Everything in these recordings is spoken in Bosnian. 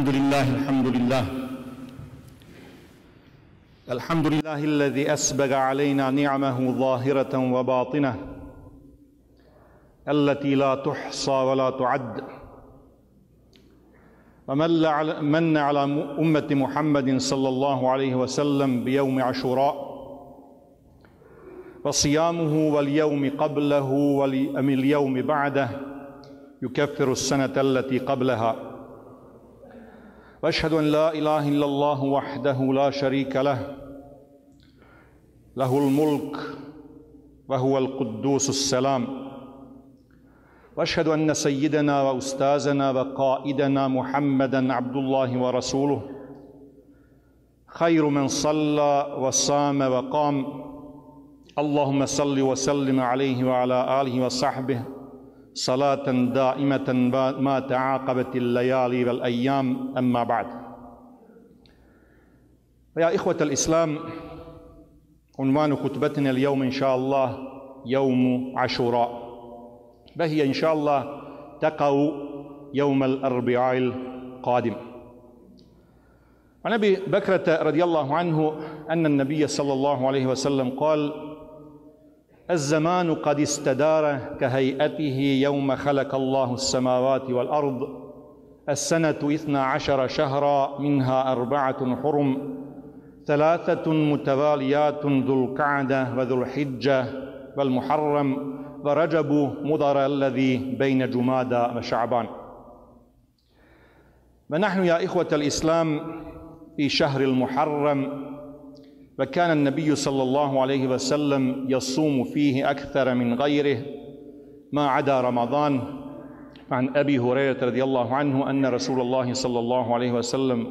الحمد لله الحمد لله. الحمد لله الذي أسبغ علينا نعمه ظاهرة وباطنة التي لا تحصى ولا تعد. ومن على, أمة محمد صلى الله عليه وسلم بيوم عاشوراء وصيامه واليوم قبله واليوم بعده يكفر السنة التي قبلها. وأشهد أن لا إله إلا الله وحده لا شريك له. له الملك وهو القدوس السلام. وأشهد أن سيدنا وأستاذنا وقائدنا محمدا عبد الله ورسوله. خير من صلى وصام وقام. اللهم صل وسلم عليه وعلى آله وصحبه. صلاة دائمة ما تعاقبت الليالي والأيام أما بعد. يا إخوة الإسلام عنوان خطبتنا اليوم إن شاء الله يوم عاشوراء. فهي إن شاء الله تقع يوم الأربعاء القادم. عن أبي بكرة رضي الله عنه أن النبي صلى الله عليه وسلم قال الزمان قد استدار كهيئته يوم خلق الله السماوات والأرض. السنة إثنى عشر شهرا منها أربعة حرم ثلاثة متواليات ذو القعدة وذو الحجة والمحرم ورجب مضر الذي بين جمادى وشعبان. ونحن يا إخوة الإسلام في شهر المحرم وكان النبي صلى الله عليه وسلم يصوم فيه أكثر من غيره ما عدا رمضان. عن أبي هريرة رضي الله عنه أن رسول الله صلى الله عليه وسلم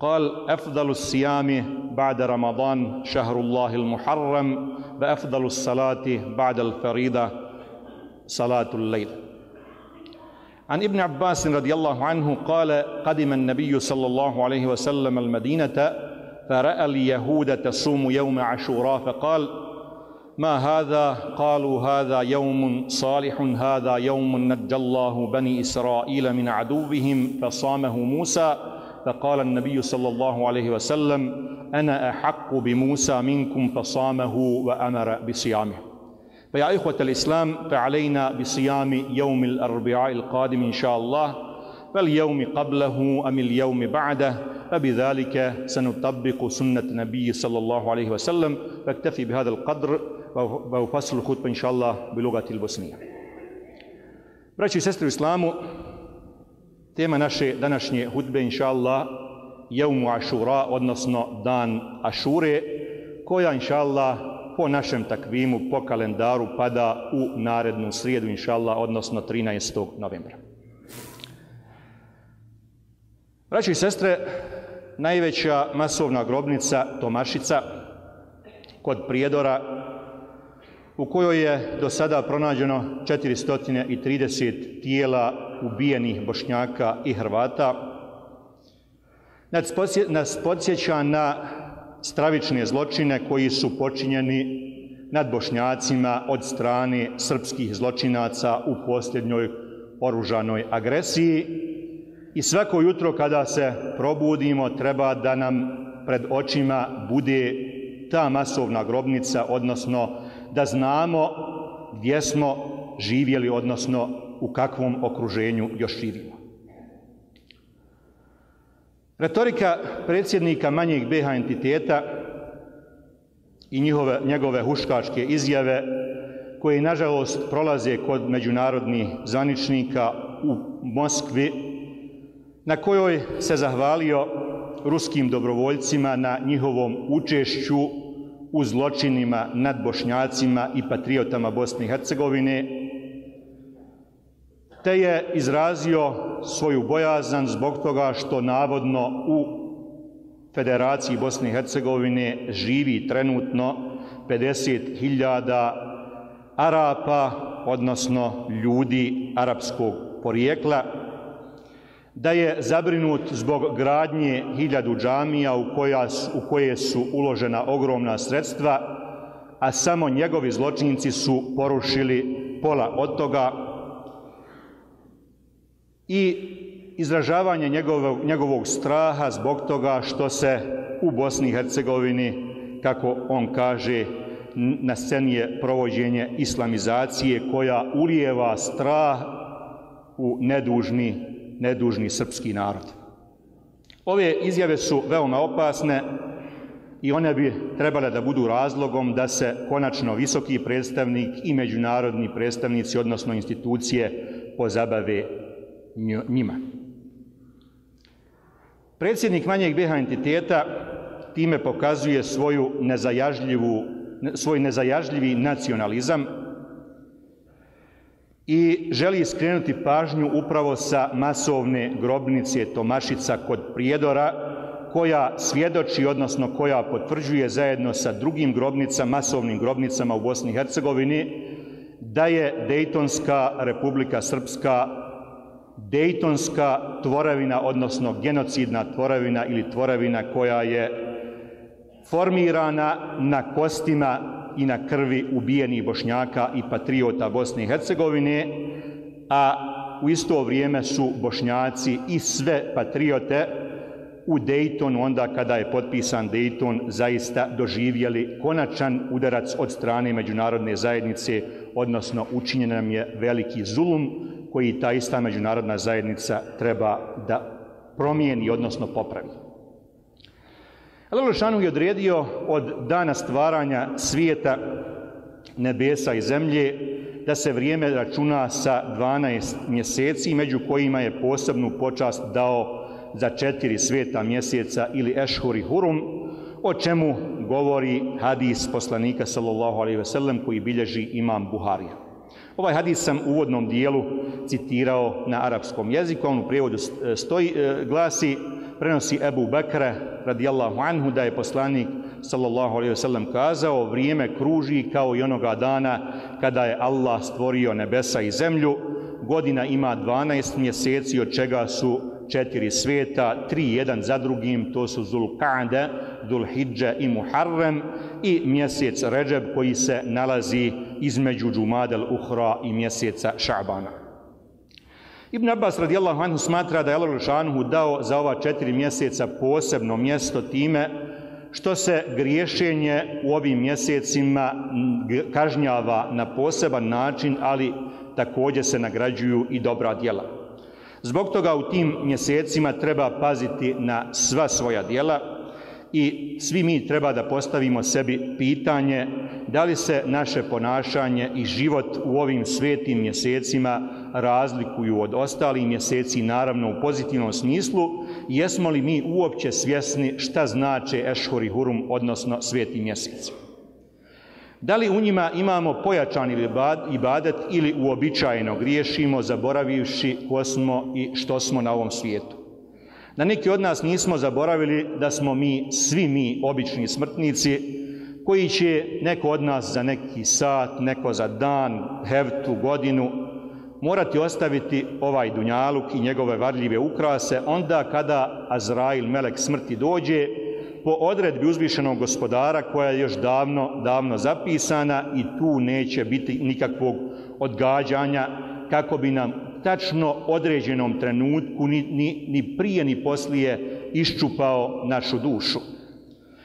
قال أفضل الصيام بعد رمضان شهر الله المحرم وأفضل الصلاة بعد الفريضة صلاة الليل. عن ابن عباس رضي الله عنه قال قدم النبي صلى الله عليه وسلم المدينة فرأى اليهود تصوم يوم عاشوراء فقال ما هذا؟ قالوا هذا يوم صالح هذا يوم نجى الله بني إسرائيل من عدوهم. فصامه موسى فقال النبي صلى الله عليه وسلم أنا أحق بموسى منكم. فصامه وأمر بصيامه. فيا إخوة الإسلام فعلينا بصيام يوم الأربعاء القادم إن شاء الله. فاليوم قبله أم اليوم بعده فبذلك سنطبق سنة النبي صلى الله عليه وسلم فاكتفي بهذا القدر وفصل الخطبة إن شاء الله بلغة البosnije. Braći i sestri u islamu, tema naše današnje hudbe, inša Allah, jeumu Ašura, odnosno dan Ašure, koja, inša Allah, po našem takvimu, po kalendaru, pada u narednu srijedu, inša Allah, odnosno 13. novembra. Braći i sestre, najveća masovna grobnica Tomašica kod Prijedora u kojoj je do sada pronađeno 430 tijela ubijenih Bošnjaka i Hrvata nas podsjeća na stravične zločine koji su počinjeni nad Bošnjacima od strane srpskih zločinaca u posljednjoj oružanoj agresiji. I svako jutro kada se probudimo treba da nam pred očima bude ta masovna grobnica, odnosno da znamo gdje smo živjeli, odnosno u kakvom okruženju još živimo. Retorika predsjednika manjih BH entiteta i njihove, njegove huškačke izjave koje nažalost prolaze kod međunarodnih zvaničnika u Moskvi na kojoj se zahvalio ruskim dobrovoljcima na njihovom učešću u zločinima nad bošnjacima i patriotama Bosne i Hercegovine, te je izrazio svoju bojazan zbog toga što navodno u Federaciji Bosne i Hercegovine živi trenutno 50.000 Arapa, odnosno ljudi arapskog porijekla, da je zabrinut zbog gradnje hiljadu džamija u, koja, u koje su uložena ogromna sredstva, a samo njegovi zločinci su porušili pola od toga. I izražavanje njegovog, njegovog straha zbog toga što se u Bosni i Hercegovini, kako on kaže, na sceni je provođenje islamizacije koja ulijeva strah u nedužni, nedužni srpski narod. Ove izjave su veoma opasne i one bi trebale da budu razlogom da se konačno visoki predstavnik i međunarodni predstavnici, odnosno institucije, pozabave njima. Predsjednik manjeg BH entiteta time pokazuje svoju nezajažljivu, svoj nezajažljivi nacionalizam i želi skrenuti pažnju upravo sa masovne grobnice Tomašica kod Prijedora, koja svjedoči, odnosno koja potvrđuje zajedno sa drugim grobnicama, masovnim grobnicama u Bosni i Hercegovini, da je Dejtonska republika Srpska Dejtonska tvoravina, odnosno genocidna tvoravina ili tvoravina koja je formirana na kostima i na krvi ubijenih bošnjaka i patriota Bosne i Hercegovine, a u isto vrijeme su bošnjaci i sve patriote u Dejtonu, onda kada je potpisan Dejton, zaista doživjeli konačan udarac od strane međunarodne zajednice, odnosno učinjen nam je veliki zulum koji ta ista međunarodna zajednica treba da promijeni, odnosno popravi. Allah Lešanu je odredio od dana stvaranja svijeta, nebesa i zemlje, da se vrijeme računa sa 12 mjeseci, među kojima je posebnu počast dao za četiri sveta mjeseca ili Ešhuri Hurum, o čemu govori hadis poslanika sallallahu alaihi ve sellem koji bilježi imam Buharija. Ovaj hadis sam u uvodnom dijelu citirao na arapskom jeziku, on u prijevodu stoji, e, glasi, prenosi Ebu Bekre radijallahu anhu da je poslanik sallallahu alaihi wasallam kazao vrijeme kruži kao i onoga dana kada je Allah stvorio nebesa i zemlju. Godina ima 12 mjeseci od čega su četiri sveta, tri jedan za drugim, to su Zulqa'da, Zulhidža i Muharrem i mjesec Ređeb koji se nalazi između Džumadel Uhra i mjeseca Ša'bana. Ibn Abbas radijallahu anhu smatra da je Allah Šanuhu dao za ova četiri mjeseca posebno mjesto time što se griješenje u ovim mjesecima kažnjava na poseban način, ali također se nagrađuju i dobra djela. Zbog toga u tim mjesecima treba paziti na sva svoja djela, i svi mi treba da postavimo sebi pitanje da li se naše ponašanje i život u ovim svetim mjesecima razlikuju od ostalih mjeseci, naravno u pozitivnom smislu, jesmo li mi uopće svjesni šta znače Ešhori Hurum, odnosno sveti mjesec? Da li u njima imamo pojačan ibadet ili uobičajeno griješimo, zaboravivši ko smo i što smo na ovom svijetu. Da neki od nas nismo zaboravili da smo mi, svi mi, obični smrtnici, koji će neko od nas za neki sat, neko za dan, hevtu, godinu, morati ostaviti ovaj dunjaluk i njegove varljive ukrase onda kada Azrail, melek smrti, dođe po odredbi uzvišenog gospodara koja je još davno, davno zapisana i tu neće biti nikakvog odgađanja kako bi nam tačno određenom trenutku ni, ni, ni prije ni poslije iščupao našu dušu.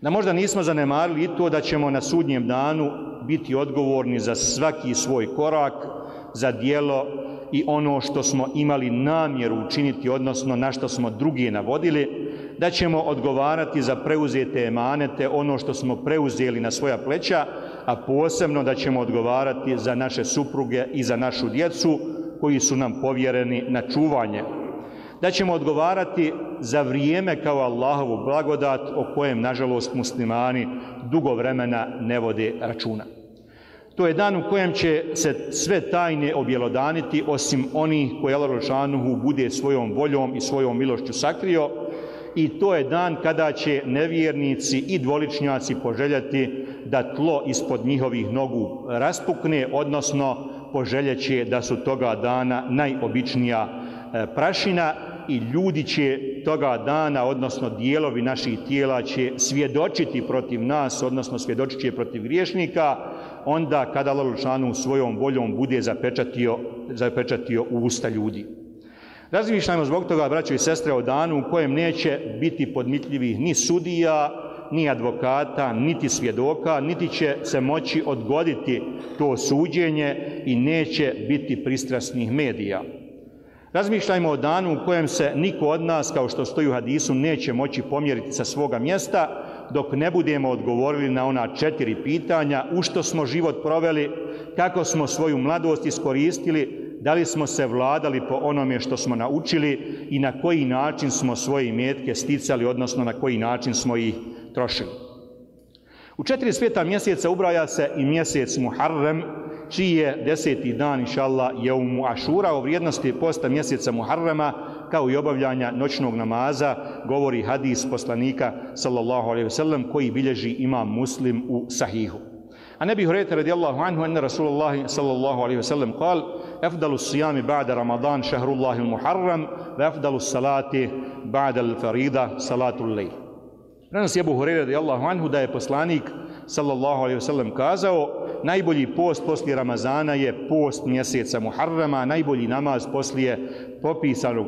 Da možda nismo zanemarili i to da ćemo na sudnjem danu biti odgovorni za svaki svoj korak, za dijelo i ono što smo imali namjeru učiniti, odnosno na što smo drugi navodili, da ćemo odgovarati za preuzete emanete, ono što smo preuzeli na svoja pleća, a posebno da ćemo odgovarati za naše supruge i za našu djecu, koji su nam povjereni na čuvanje. Da ćemo odgovarati za vrijeme kao Allahovu blagodat o kojem, nažalost, muslimani dugo vremena ne vode računa. To je dan u kojem će se sve tajne objelodaniti, osim oni koje Allah Rošanuhu bude svojom voljom i svojom milošću sakrio, i to je dan kada će nevjernici i dvoličnjaci poželjati da tlo ispod njihovih nogu raspukne, odnosno poželjeće da su toga dana najobičnija e, prašina i ljudi će toga dana, odnosno dijelovi naših tijela će svjedočiti protiv nas, odnosno svjedočit će protiv griješnika, onda kada Lalučanu svojom voljom bude zapečatio, zapečatio usta ljudi. Razmišljajmo zbog toga, braćo i sestre, o danu u kojem neće biti podmitljivih ni sudija, ni advokata, niti svjedoka, niti će se moći odgoditi to suđenje i neće biti pristrasnih medija. Razmišljajmo o danu u kojem se niko od nas, kao što stoji u hadisu, neće moći pomjeriti sa svoga mjesta, dok ne budemo odgovorili na ona četiri pitanja, u što smo život proveli, kako smo svoju mladost iskoristili, da li smo se vladali po onome što smo naučili i na koji način smo svoje imetke sticali, odnosno na koji način smo ih trošili. U četiri sveta mjeseca ubraja se i mjesec Muharrem, čiji je deseti dan, inša Allah, je u Ašura o vrijednosti posta mjeseca Muharrama, kao i obavljanja noćnog namaza, govori hadis poslanika, sallallahu alaihi ve sellem, koji bilježi imam muslim u sahihu. A ne bih horeta radijallahu anhu, ene Rasulullah sallallahu alaihi ve sellem kal, efdalu sijami ba'da Ramadan, šehrullahi muharram, ve efdalu salati ba'da al-farida, salatu l-lejl. Prenos je Abu radijallahu anhu da je poslanik sallallahu alaihi ve sellem kazao, najbolji post poslije Ramazana je post mjeseca Muharrama, najbolji namaz poslije popisanog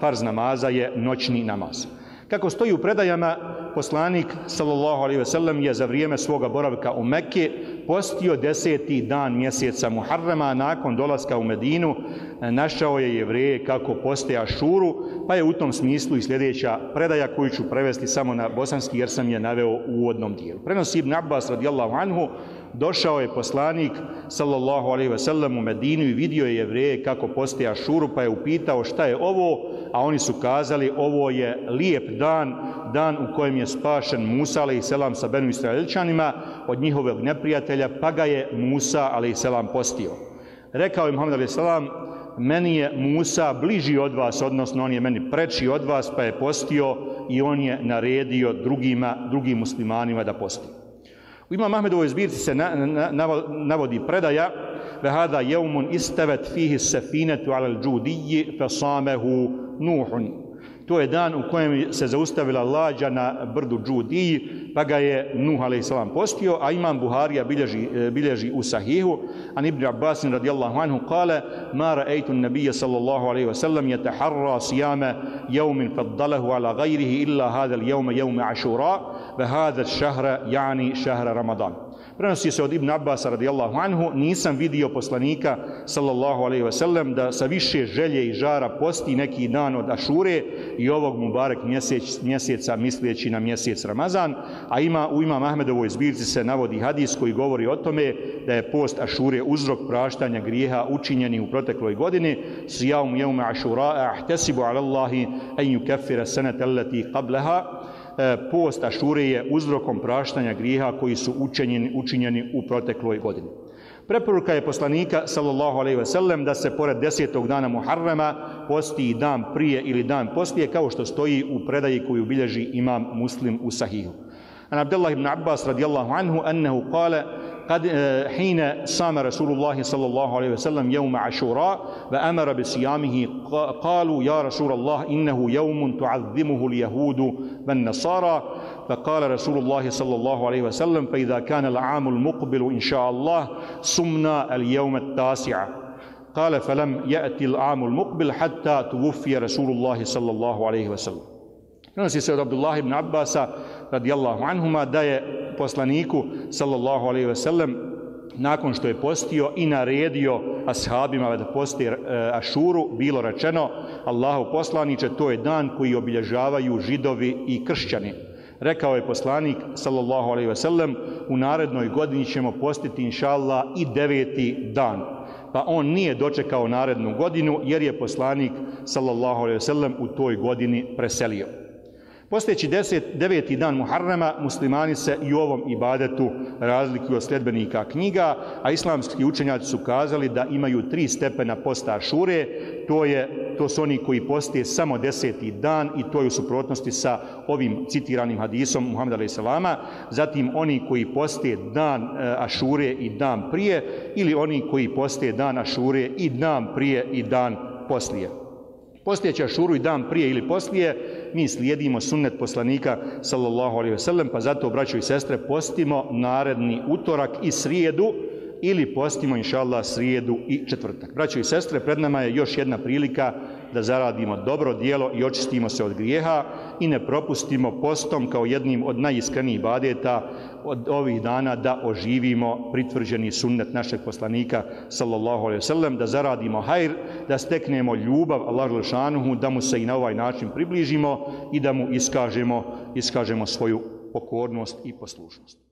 farz namaza je noćni namaz. Kako stoji u predajama, poslanik sallallahu alaihi ve sellem je za vrijeme svoga boravka u Mekke postio deseti dan mjeseca Muharrema nakon dolaska u Medinu našao je jevreje kako poste Ašuru pa je u tom smislu i sljedeća predaja koju ću prevesti samo na bosanski jer sam je naveo u uvodnom dijelu. Prenosi Ibn Abbas radijallahu anhu došao je poslanik sallallahu alaihi ve sellem u Medinu i vidio je jevreje kako poste Ašuru pa je upitao šta je ovo a oni su kazali ovo je lijep dan dan u kojem je je spašen Musa alejhi selam sa Benu Israelčanima od njihovog neprijatelja pa ga je Musa alejhi selam postio rekao je Muhammed alejhi selam meni je Musa bliži od vas odnosno on je meni preči od vas pa je postio i on je naredio drugima drugim muslimanima da postio. U imam Ahmedovoj zbirci se na, na, navodi predaja Vehada jeumun istavet fihi sefinetu alal džudiji fesamehu nuhun To je dan u kojem se zaustavila lađa na brdu Džudiji, pa ga je Nuh a.s. postio, a imam Buharija bilježi, e, bilježi u sahihu, a Ibn Abbas radijallahu anhu kale, ma ra'aytu nabija sallallahu alaihi wa sallam yataharra siyama yawmin faddalahu ala ghayrihi illa hadha al-yawma yawm ashura wa hadha ash-shahra yani shahra ramadan prenosi se od Ibn Abbas radijallahu anhu, nisam vidio poslanika sallallahu alaihi ve sellem da sa više želje i žara posti neki dan od Ašure i ovog Mubarek mjesec, mjeseca misleći na mjesec Ramazan, a ima u imam Ahmedovoj zbirci se navodi hadis koji govori o tome da je post Ašure uzrok praštanja grijeha učinjeni u protekloj godini sijaum jevme Ašura ahtesibu ala Allahi en yukeffira sanata allati qablaha E, posta post je uzrokom praštanja griha koji su učinjeni, učinjeni u protekloj godini. Preporuka je poslanika, sallallahu alaihi ve sellem, da se pored desetog dana Muharrema posti i dan prije ili dan poslije, kao što stoji u predaji koju bilježi imam muslim u sahihu. An Abdullah ibn Abbas radijallahu anhu, annehu kale, قد حين صام رسول الله صلى الله عليه وسلم يوم عاشوراء وأمر بصيامه قالوا يا رسول الله إنه يوم تعظمه اليهود والنصارى. فقال رسول الله صلى الله عليه وسلم فإذا كان العام المقبل إن شاء الله صمنا اليوم التاسع. قال فلم يأتي العام المقبل حتى توفي رسول الله صلى الله عليه وسلم. Prenosi se od Abdullah ibn Abbasa radijallahu anhuma da je poslaniku sallallahu alejhi ve sellem nakon što je postio i naredio ashabima da posti e, Ašuru bilo rečeno Allahu poslanice to je dan koji obilježavaju židovi i kršćani. Rekao je poslanik sallallahu alejhi ve sellem u narednoj godini ćemo postiti inshallah i deveti dan. Pa on nije dočekao narednu godinu jer je poslanik sallallahu alejhi ve sellem u toj godini preselio. Postojeći deset, deveti dan Muharrema, muslimani se i u ovom ibadetu razlikuju od sljedbenika knjiga, a islamski učenjaci su kazali da imaju tri stepena posta šure, to, je, to su oni koji poste samo deseti dan i to je u suprotnosti sa ovim citiranim hadisom Muhammed a.s. Zatim oni koji poste dan eh, ašure i dan prije ili oni koji poste dan ašure i dan prije i dan poslije. Poslije šuru i dan prije ili poslije, mi slijedimo sunnet poslanika sallallahu alaihi ve sellem, pa zato, braćo i sestre, postimo naredni utorak i srijedu ili postimo, inša Allah, srijedu i četvrtak. Braćo i sestre, pred nama je još jedna prilika da zaradimo dobro dijelo i očistimo se od grijeha i ne propustimo postom kao jednim od najiskrenijih badeta od ovih dana da oživimo pritvrđeni sunnet našeg poslanika sallallahu alaihi sallam, da zaradimo hajr, da steknemo ljubav Allah Želešanuhu, da mu se i na ovaj način približimo i da mu iskažemo, iskažemo svoju pokornost i poslušnost.